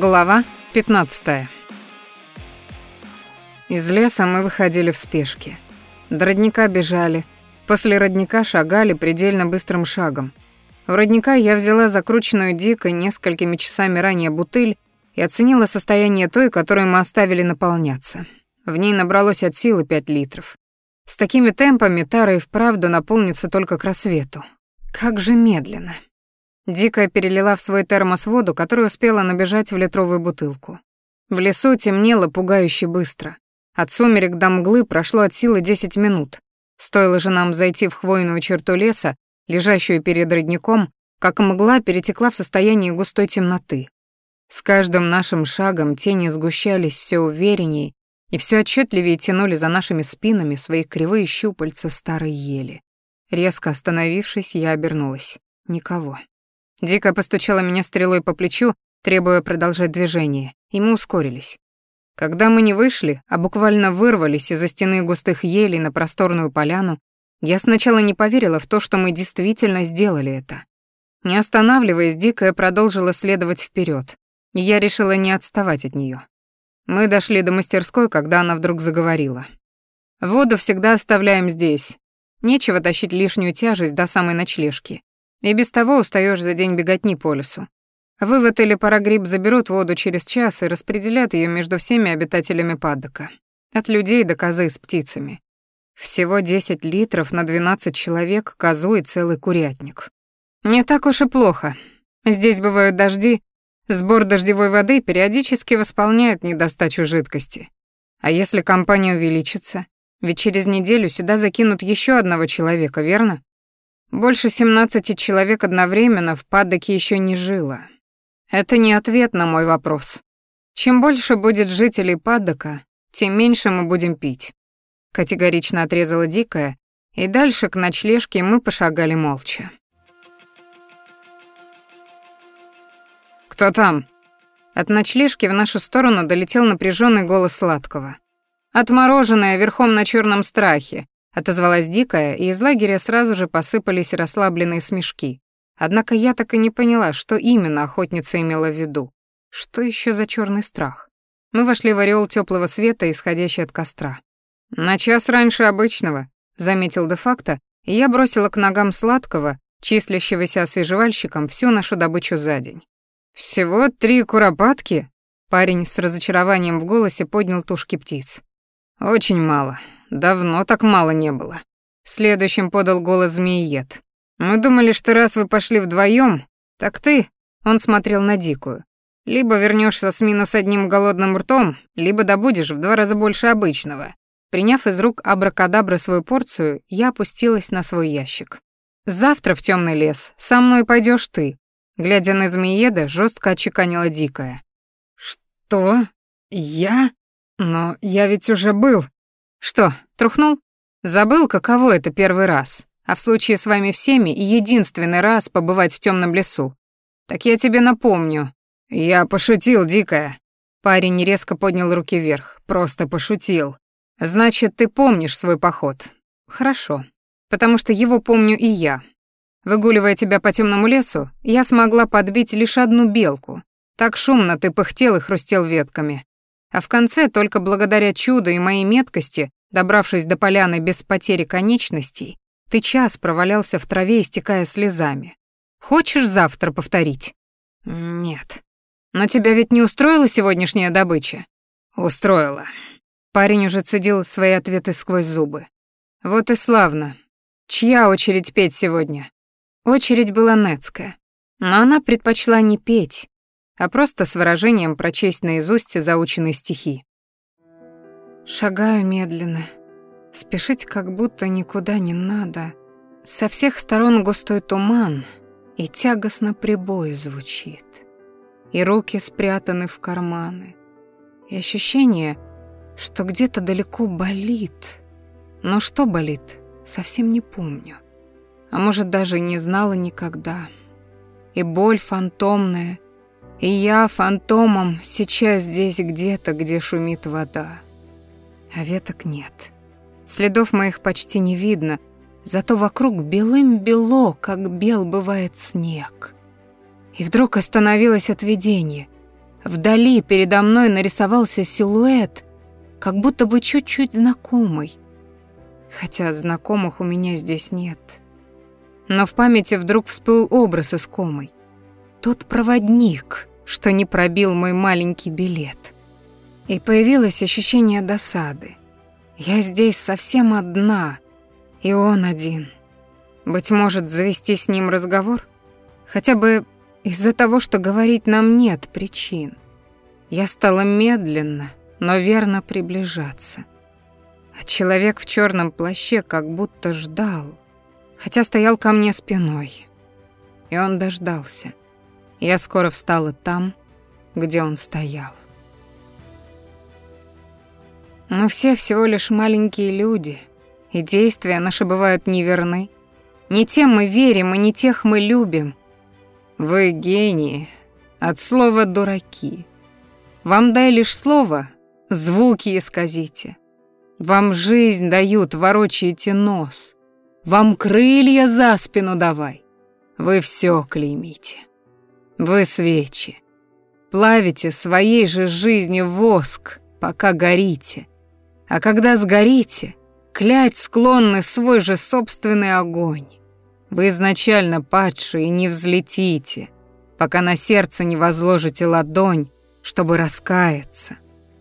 Глава 15. Из леса мы выходили в спешке. До родника бежали, после родника шагали предельно быстрым шагом. В родника я взяла закрученную дико несколькими часами ранее бутыль и оценила состояние той, которую мы оставили наполняться. В ней набралось от силы 5 литров. С такими темпами Тара и вправду наполнится только к рассвету. Как же медленно. Дикая перелила в свой термос воду, которую успела набежать в литровую бутылку. В лесу темнело пугающе быстро. От сумерек до мглы прошло от силы 10 минут. Стоило же нам зайти в хвойную черту леса, лежащую перед родником, как мгла перетекла в состояние густой темноты. С каждым нашим шагом тени сгущались все увереннее и все отчетливее тянули за нашими спинами свои кривые щупальца старой ели. Резко остановившись, я обернулась. Никого. Дико постучала меня стрелой по плечу, требуя продолжать движение, и мы ускорились. Когда мы не вышли, а буквально вырвались из-за стены густых елей на просторную поляну, я сначала не поверила в то, что мы действительно сделали это. Не останавливаясь, Дикая продолжила следовать вперед, и я решила не отставать от нее. Мы дошли до мастерской, когда она вдруг заговорила. «Воду всегда оставляем здесь. Нечего тащить лишнюю тяжесть до самой ночлежки. И без того устаешь за день беготни по лесу. Вывод или парагриб заберут воду через час и распределят ее между всеми обитателями падока. От людей до козы с птицами. Всего 10 литров на 12 человек, козу и целый курятник. Не так уж и плохо. Здесь бывают дожди, сбор дождевой воды периодически восполняет недостачу жидкости. А если компания увеличится? Ведь через неделю сюда закинут еще одного человека, верно? Больше 17 человек одновременно в падоке еще не жило. Это не ответ на мой вопрос. Чем больше будет жителей падока, тем меньше мы будем пить. Категорично отрезала Дикая, и дальше к ночлежке мы пошагали молча. «Кто там?» От ночлежки в нашу сторону долетел напряженный голос Сладкого. «Отмороженная верхом на черном страхе, Отозвалась дикая, и из лагеря сразу же посыпались расслабленные смешки. Однако я так и не поняла, что именно охотница имела в виду. Что еще за черный страх? Мы вошли в ореол теплого света, исходящий от костра. «На час раньше обычного», — заметил де-факто, и я бросила к ногам сладкого, числящегося освежевальщиком, всю нашу добычу за день. «Всего три куропатки?» Парень с разочарованием в голосе поднял тушки птиц. «Очень мало. Давно так мало не было. Следующим подал голос змеиед. Мы думали, что раз вы пошли вдвоем, так ты, он смотрел на дикую. Либо вернешься с минус одним голодным ртом, либо добудешь в два раза больше обычного. Приняв из рук абракадабра свою порцию, я опустилась на свой ящик. Завтра в темный лес со мной пойдешь ты. Глядя на змееда, жестко очеканила дикая. Что? Я? Но я ведь уже был. Что, трухнул? Забыл, каково это первый раз, а в случае с вами всеми единственный раз побывать в темном лесу. Так я тебе напомню. Я пошутил, дикая. Парень резко поднял руки вверх. Просто пошутил. Значит, ты помнишь свой поход. Хорошо. Потому что его помню и я. Выгуливая тебя по темному лесу, я смогла подбить лишь одну белку. Так шумно ты пыхтел и хрустел ветками. А в конце, только благодаря чуду и моей меткости, добравшись до поляны без потери конечностей, ты час провалялся в траве, истекая слезами. Хочешь завтра повторить? Нет. Но тебя ведь не устроила сегодняшняя добыча? Устроила. Парень уже цедил свои ответы сквозь зубы. Вот и славно. Чья очередь петь сегодня? Очередь была Нецкая. Но она предпочла не петь, а просто с выражением прочесть наизусть заученные стихи. Шагаю медленно. Спешить как будто никуда не надо. Со всех сторон густой туман, и тягостно прибой звучит. И руки спрятаны в карманы. И ощущение, что где-то далеко болит. Но что болит, совсем не помню. А может, даже не знала никогда. И боль фантомная, и я фантомом сейчас здесь где-то, где шумит вода. А веток нет. Следов моих почти не видно, зато вокруг белым-бело, как бел бывает снег. И вдруг остановилось от. Вдали передо мной нарисовался силуэт, как будто бы чуть-чуть знакомый. Хотя знакомых у меня здесь нет. Но в памяти вдруг всплыл образ искомый. Тот проводник, что не пробил мой маленький билет. И появилось ощущение досады. Я здесь совсем одна, и он один. Быть может, завести с ним разговор? Хотя бы из-за того, что говорить нам нет причин. Я стала медленно, но верно приближаться. А человек в черном плаще как будто ждал, хотя стоял ко мне спиной. И он дождался. Я скоро встала там, где он стоял. Мы все всего лишь маленькие люди, и действия наши бывают неверны. Не тем мы верим, и не тех мы любим. Вы гении, от слова «дураки». Вам дай лишь слово, звуки исказите. Вам жизнь дают, ворочаете нос. Вам крылья за спину давай. Вы все клеймите. Вы свечи. Плавите своей же жизнью воск, пока горите. А когда сгорите, клять склонны свой же собственный огонь. Вы изначально падшие не взлетите, пока на сердце не возложите ладонь, чтобы раскаяться,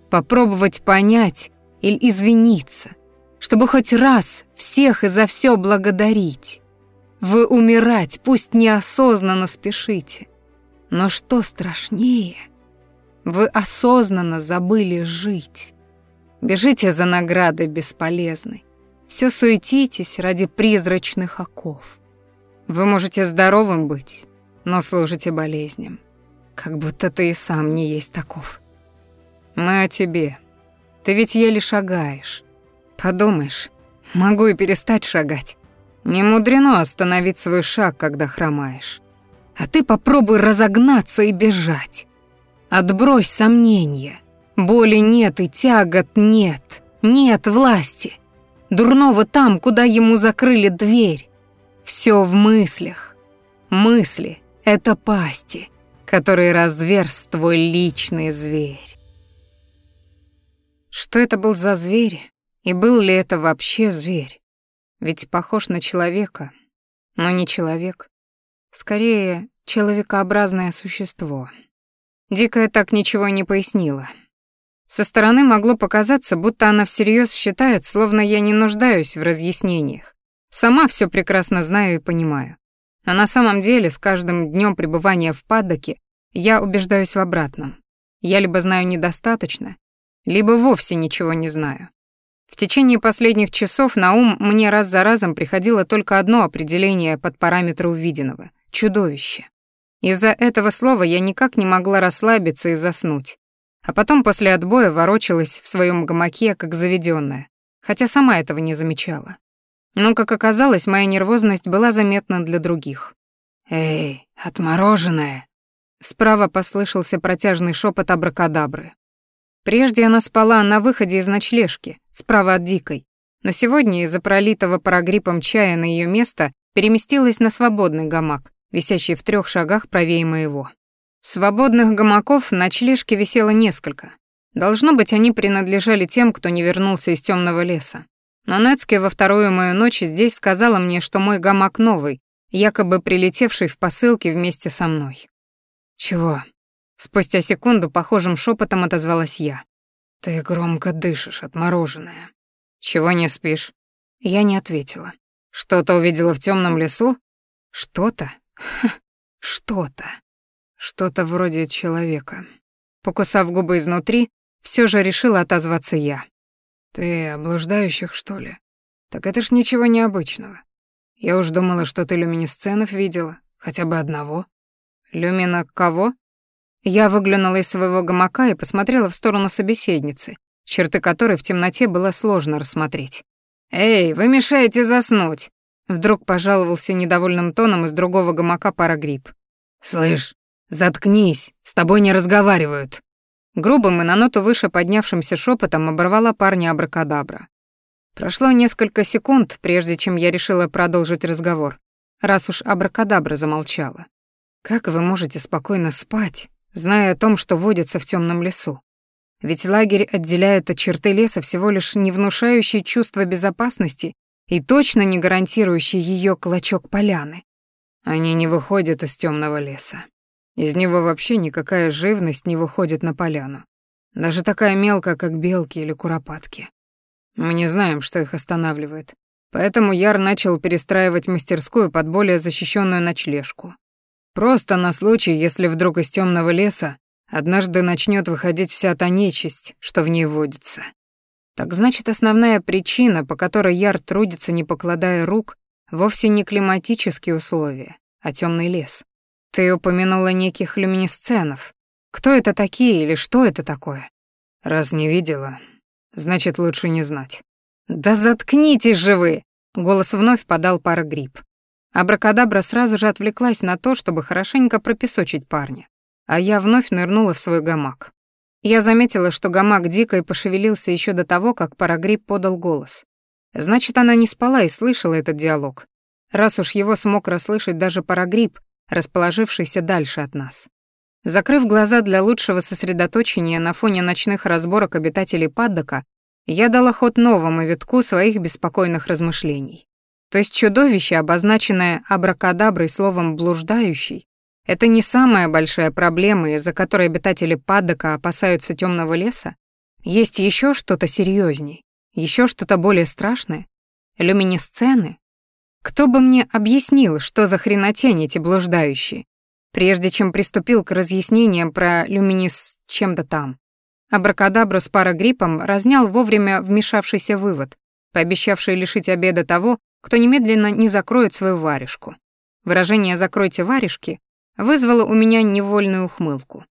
попробовать понять или извиниться, чтобы хоть раз всех и за все благодарить. Вы умирать, пусть неосознанно спешите. Но что страшнее, вы осознанно забыли жить. Бежите за наградой бесполезной. Все суетитесь ради призрачных оков. Вы можете здоровым быть, но служите болезням. Как будто ты и сам не есть таков. Мы о тебе. Ты ведь еле шагаешь. Подумаешь, могу и перестать шагать. Не мудрено остановить свой шаг, когда хромаешь. А ты попробуй разогнаться и бежать. Отбрось сомнения. Боли нет и тягот нет. Нет власти. Дурного там, куда ему закрыли дверь. Все в мыслях. Мысли — это пасти, которые разверз твой личный зверь. Что это был за зверь? И был ли это вообще зверь? Ведь похож на человека, но не человек. Скорее, человекообразное существо. Дикая так ничего не пояснила. Со стороны могло показаться, будто она всерьез считает, словно я не нуждаюсь в разъяснениях. Сама все прекрасно знаю и понимаю. А на самом деле, с каждым днем пребывания в падоке я убеждаюсь в обратном. Я либо знаю недостаточно, либо вовсе ничего не знаю. В течение последних часов на ум мне раз за разом приходило только одно определение под параметры увиденного — чудовище. Из-за этого слова я никак не могла расслабиться и заснуть, а потом после отбоя ворочалась в своем гамаке, как заведенная, хотя сама этого не замечала. Но, как оказалось, моя нервозность была заметна для других. «Эй, отмороженная!» Справа послышался протяжный шепот абракадабры. Прежде она спала на выходе из ночлежки, справа от Дикой, но сегодня из-за пролитого парагриппом чая на ее место переместилась на свободный гамак, висящий в трех шагах правее моего. Свободных гамаков в ночлежке висело несколько. Должно быть, они принадлежали тем, кто не вернулся из темного леса. Но Нецке во вторую мою ночь здесь сказала мне, что мой гамак новый, якобы прилетевший в посылке вместе со мной. «Чего?» Спустя секунду похожим шепотом отозвалась я. «Ты громко дышишь, отмороженная. Чего не спишь?» Я не ответила. «Что-то увидела в темном лесу?» «Что-то? Что-то?» Что-то вроде человека. Покусав губы изнутри, все же решила отозваться я. «Ты облуждающих, что ли? Так это ж ничего необычного. Я уж думала, что ты люминесценов видела, хотя бы одного». «Люмина кого?» Я выглянула из своего гамака и посмотрела в сторону собеседницы, черты которой в темноте было сложно рассмотреть. «Эй, вы мешаете заснуть!» Вдруг пожаловался недовольным тоном из другого гамака парагрипп. «Слышь, «Заткнись, с тобой не разговаривают». Грубым и на ноту выше поднявшимся шепотом оборвала парня абракадабра. Прошло несколько секунд, прежде чем я решила продолжить разговор, раз уж абракадабра замолчала. «Как вы можете спокойно спать, зная о том, что водится в темном лесу. Ведь лагерь отделяет от черты леса всего лишь не внушающий чувство безопасности и точно не гарантирующий ее клочок поляны. Они не выходят из темного леса. Из него вообще никакая живность не выходит на поляну. Даже такая мелкая, как белки или куропатки. Мы не знаем, что их останавливает. Поэтому Яр начал перестраивать мастерскую под более защищенную ночлежку. Просто на случай, если вдруг из темного леса однажды начнет выходить вся та нечисть, что в ней водится. Так значит, основная причина, по которой Яр трудится, не покладая рук, вовсе не климатические условия, а темный лес. Ты упомянула неких люминесценов. Кто это такие или что это такое? Раз не видела, значит, лучше не знать. Да заткнитесь же вы! Голос вновь подал пара гриб. Абракадабра сразу же отвлеклась на то, чтобы хорошенько пропесочить парня а я вновь нырнула в свой гамак. Я заметила, что гамак дико и пошевелился еще до того, как Парагриб подал голос. Значит, она не спала и слышала этот диалог, раз уж его смог расслышать даже Парагриб, расположившийся дальше от нас. Закрыв глаза для лучшего сосредоточения на фоне ночных разборок обитателей Паддока, я дала ход новому витку своих беспокойных размышлений. То есть чудовище, обозначенное абракадаброй словом «блуждающий», это не самая большая проблема, из-за которой обитатели Паддока опасаются темного леса. Есть еще что-то серьезней, еще что-то более страшное. Люминесцены. Кто бы мне объяснил, что за хренотень эти блуждающие, прежде чем приступил к разъяснениям про люминес чем-то там. Абракадабра с парагриппом разнял вовремя вмешавшийся вывод, пообещавший лишить обеда того, кто немедленно не закроет свою варежку. Выражение «закройте варежки» вызвало у меня невольную ухмылку.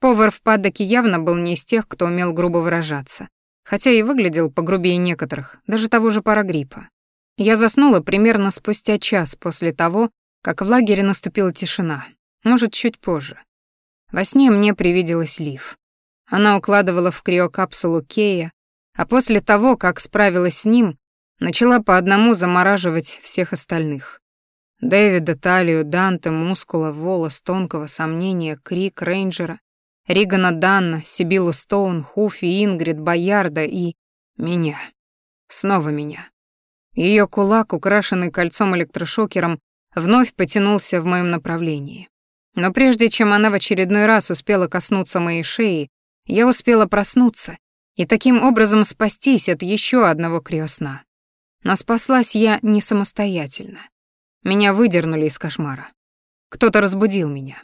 Повар в падоке явно был не из тех, кто умел грубо выражаться, хотя и выглядел погрубее некоторых, даже того же парагриппа. Я заснула примерно спустя час после того, как в лагере наступила тишина, может, чуть позже. Во сне мне привиделась Лив. Она укладывала в криокапсулу Кея, а после того, как справилась с ним, начала по одному замораживать всех остальных. Дэвида, Талию, Данте, Мускула, Волос, Тонкого, Сомнения, Крик, Рейнджера, Ригана Данна, Сибилу Стоун, Хуфи, Ингрид, Боярда и... меня. Снова меня. Ее кулак, украшенный кольцом-электрошокером, вновь потянулся в моем направлении. Но прежде чем она в очередной раз успела коснуться моей шеи, я успела проснуться и таким образом спастись от еще одного криосна. Но спаслась я не самостоятельно. Меня выдернули из кошмара. Кто-то разбудил меня.